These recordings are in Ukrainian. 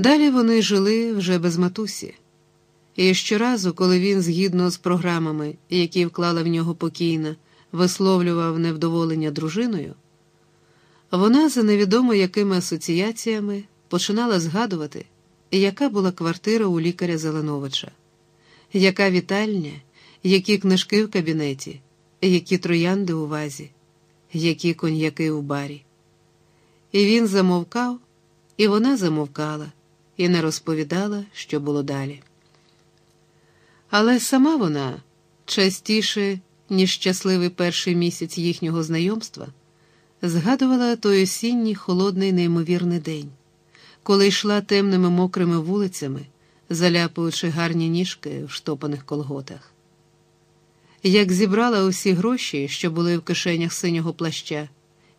Далі вони жили вже без матусі. І щоразу, коли він, згідно з програмами, які вклала в нього покійна, висловлював невдоволення дружиною, вона за невідомо якими асоціаціями починала згадувати, яка була квартира у лікаря Зеленовича, яка вітальня, які книжки в кабінеті, які троянди у вазі, які коньяки у барі. І він замовкав, і вона замовкала, і не розповідала, що було далі. Але сама вона частіше, ніж щасливий перший місяць їхнього знайомства, згадувала той осінній холодний неймовірний день, коли йшла темними мокрими вулицями, заляпуючи гарні ніжки в штопаних колготах. Як зібрала усі гроші, що були в кишенях синього плаща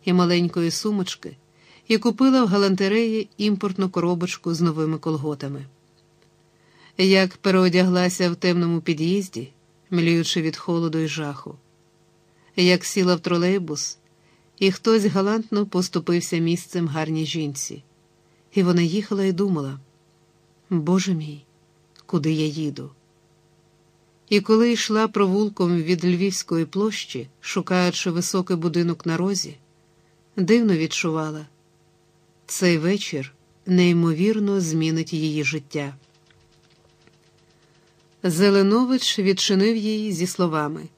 і маленької сумочки, і купила в галантереї імпортну коробочку з новими колготами. Як переодяглася в темному під'їзді, мліючи від холоду і жаху, як сіла в тролейбус, і хтось галантно поступився місцем гарній жінці, і вона їхала і думала: Боже мій, куди я їду? І коли йшла провулком від Львівської площі, шукаючи високий будинок на розі, дивно відчувала, цей вечір неймовірно змінить її життя. Зеленович відчинив її зі словами.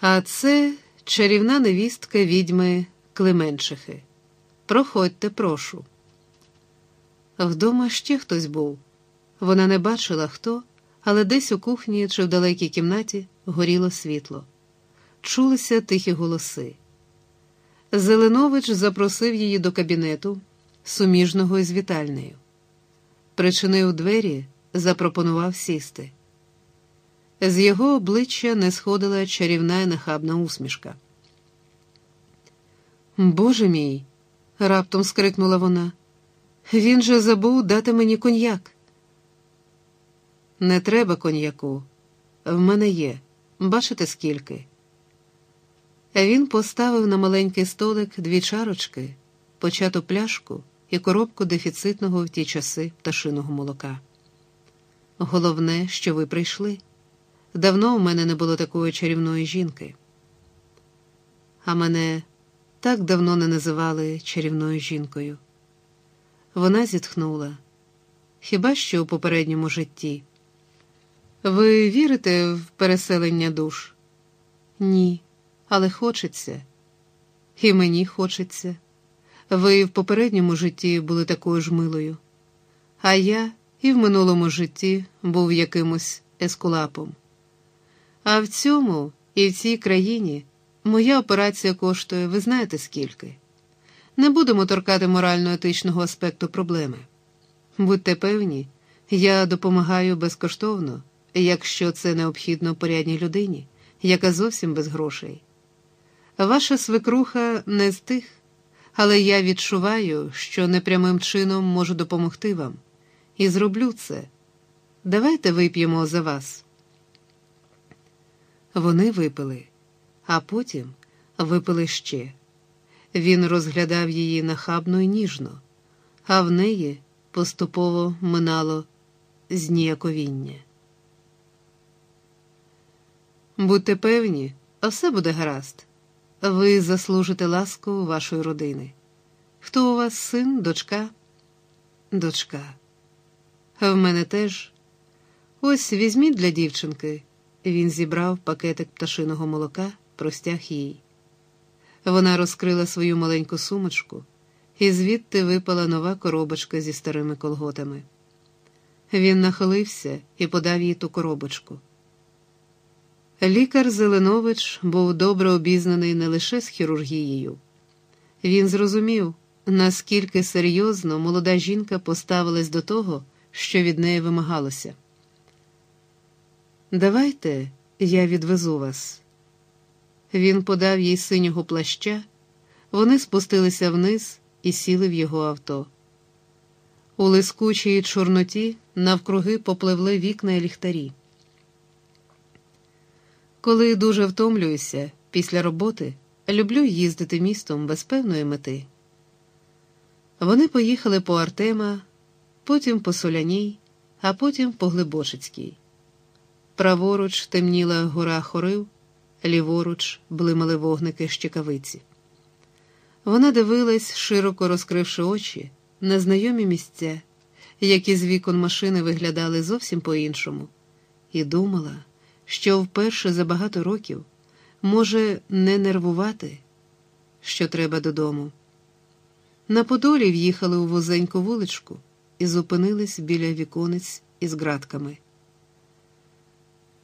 А це чарівна невістка відьми Клименчихи. Проходьте, прошу. Вдома ще хтось був. Вона не бачила хто, але десь у кухні чи в далекій кімнаті горіло світло. Чулися тихі голоси. Зеленович запросив її до кабінету, суміжного із вітальнею. Причинив двері запропонував сісти. З його обличчя не сходила чарівна і нахабна усмішка. Боже мій, раптом скрикнула вона. Він же забув дати мені коньяк. Не треба коньяку. В мене є. Бачите, скільки? Він поставив на маленький столик дві чарочки, почату пляшку і коробку дефіцитного в ті часи пташиного молока. Головне, що ви прийшли. Давно у мене не було такої чарівної жінки. А мене так давно не називали чарівною жінкою. Вона зітхнула. Хіба що у попередньому житті? Ви вірите в переселення душ? Ні, але хочеться. І мені хочеться. Ви в попередньому житті були такою ж милою, а я і в минулому житті був якимось ескулапом. А в цьому і в цій країні моя операція коштує, ви знаєте скільки. Не будемо торкати морально-етичного аспекту проблеми. Будьте певні, я допомагаю безкоштовно, якщо це необхідно порядній людині, яка зовсім без грошей. Ваша свекруха не з тих, але я відчуваю, що непрямим чином можу допомогти вам і зроблю це. Давайте вип'ємо за вас. Вони випили, а потім випили ще. Він розглядав її нахабно і ніжно, а в неї поступово минало зніяковіння. Будьте певні, все буде гаразд. Ви заслужите ласку вашої родини. Хто у вас син, дочка? Дочка. В мене теж. Ось візьміть для дівчинки. Він зібрав пакетик пташиного молока, простяг їй. Вона розкрила свою маленьку сумочку, і звідти випала нова коробочка зі старими колготами. Він нахилився і подав їй ту коробочку. Лікар Зеленович був добре обізнаний не лише з хірургією. Він зрозумів, наскільки серйозно молода жінка поставилась до того що від неї вимагалося. Давайте я відвезу вас. Він подав їй синього плаща, вони спустилися вниз і сіли в його авто. У лискучій чорноті навкруги попливли вікна і ліхтарі. Коли дуже втомлююся після роботи, люблю їздити містом без певної мети. Вони поїхали по Артема потім по соляній, а потім по Глибочицькій. Праворуч темніла гора хорив, ліворуч блимали вогники щекавиці. Вона дивилась, широко розкривши очі, на знайомі місця, які з вікон машини виглядали зовсім по-іншому, і думала, що вперше за багато років може не нервувати, що треба додому. На Подолі в'їхали у вузеньку вуличку і зупинились біля віконець із ґратками.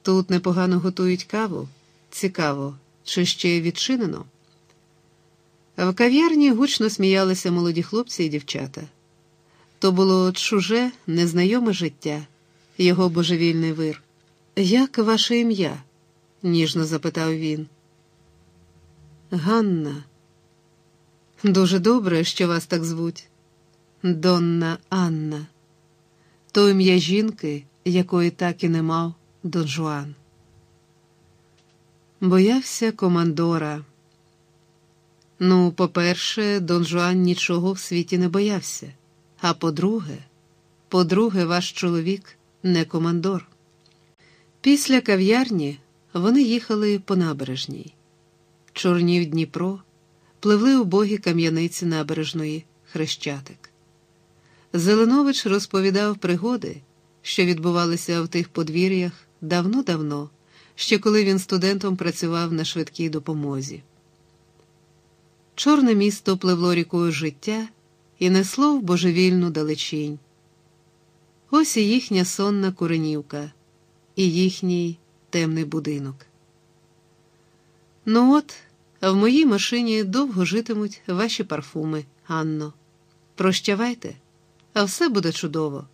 Тут непогано готують каву. Цікаво, чи ще відчинено? В кав'ярні гучно сміялися молоді хлопці і дівчата. То було чуже, незнайоме життя, його божевільний вир. Як ваше ім'я? ніжно запитав він. Ганна. Дуже добре, що вас так звуть. Донна Анна. То ім'я жінки, якої так і не мав Дон Жуан. Боявся командора. Ну, по-перше, Дон Жуан нічого в світі не боявся. А по-друге, по-друге, ваш чоловік не командор. Після кав'ярні вони їхали по набережній. Чорнів Дніпро, пливли убогі кам'яниці набережної Хрещатик. Зеленович розповідав пригоди, що відбувалися в тих подвір'ях давно-давно, ще коли він студентом працював на швидкій допомозі. Чорне місто пливло рікою життя і несло в божевільну далечінь. Ось і їхня сонна Куренівка, і їхній темний будинок. Ну от, в моїй машині довго житимуть ваші парфуми, Анно. Прощавайте, а все буде чудово.